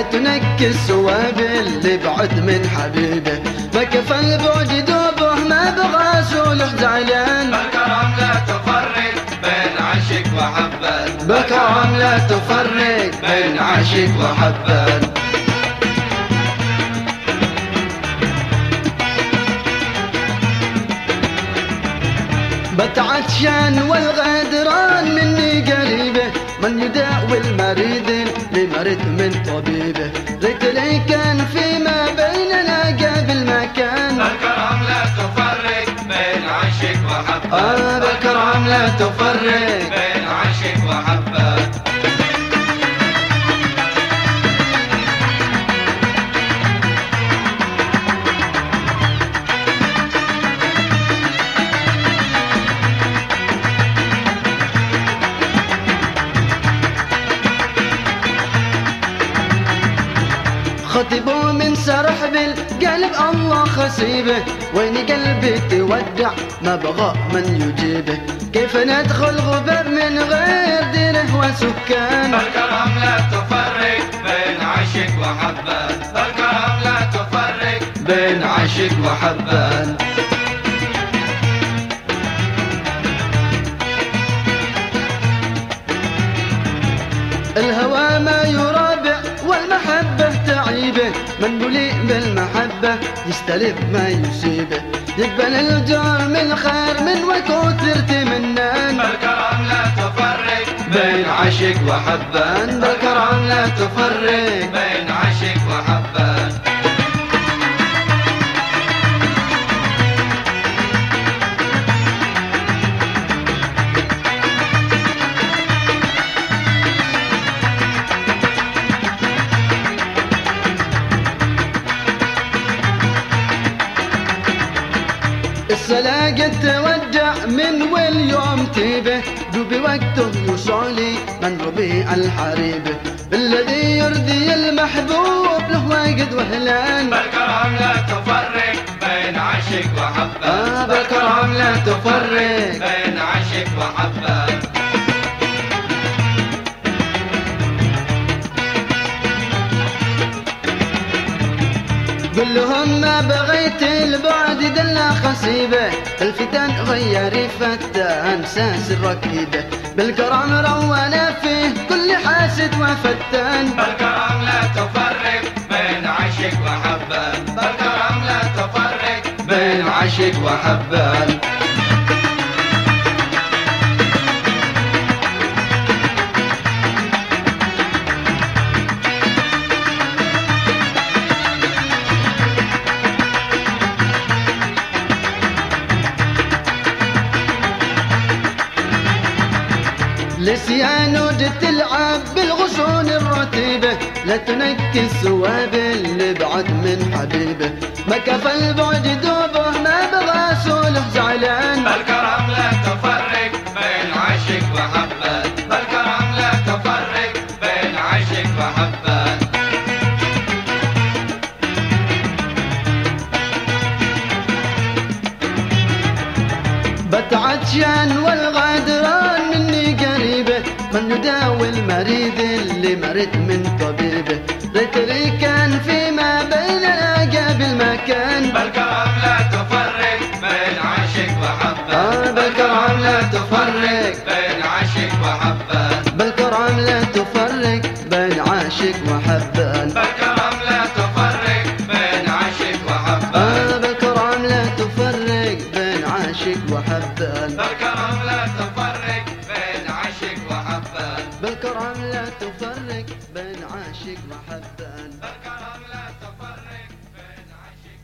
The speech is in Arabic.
لا تنكس ثواب اللي بعد من حبيبه. ما كفى البعد دوبه ما بغى سولح زعلان. بالكرم لا تفرق بين عشق وحبان بالكرم لا تفرق بين عاشق وحبان بتعطشان والغدران مني قريبة. من يداوي المريض لمرض من طبيبه. ليت لي كان فيما بيننا قبل ما كان بالكرم لا تفرق بين عشق وحبان آه بالكرم لا تفرق. خطبوا من سرح بالقلب الله خسيبه. وين قلبي تودع؟ ما بغى من يجيبه. كيف ندخل غبر من غير ديره وسكان بالكرم لا تفرق بين عشق وحبان بالكرم لا تفرق بين عاشق وحبان الهوى من بلي بالمحبة يستلف ما يصيبه يقبل الجار من خير من وكثر تمنان بالكرم لا تفرق بين عاشق وحبان بالكرم لا تفرق بين عشق وحبان السلاقة توجع من واليوم تيبه. دوبي وقته يوصلي من ربيع الحريبة بالذي يرضي المحبوب له واجد وهلان. بالكرم لا تفرق بين عشق وحبان آه بالكرم لا تفرق. قل لهم ما بغيت البعد دلنا خصيبة الفتن غير فتان ساس الركيبة. بالكرم روانا فيه كل حاسد وفتان بالكرم لا تفرق بين عشق وحبان بالكرم لا تفرق بين عاشق وحبان لسيانو تلعب بالغصون الرتيبة. لا تنكس ثواب اللي بعد من حبيبة. ما كفى البعد دوبه ما بغى سولح زعلان. بالكرم لا تفرق بين عشق وحبان بالكرم لا تفرق بين عشق وحبان بتعطشان والغدران من يداوي المريض اللي مرض من طبيبه لي كان فيما بيننا قبل ما كان بالكرم لا تفرق بين عشق وحبان آه بالكرم لا تفرق. بين عشق وحبان بالكرم لا تفرق بين عاشق وحبان بالكرم لا تفرق بين عشق وحبان آه بالكرم لا تفرق بين عاشق وحبان بالكرم لا تفرق بالكرم لا تفرق بين عاشق محبة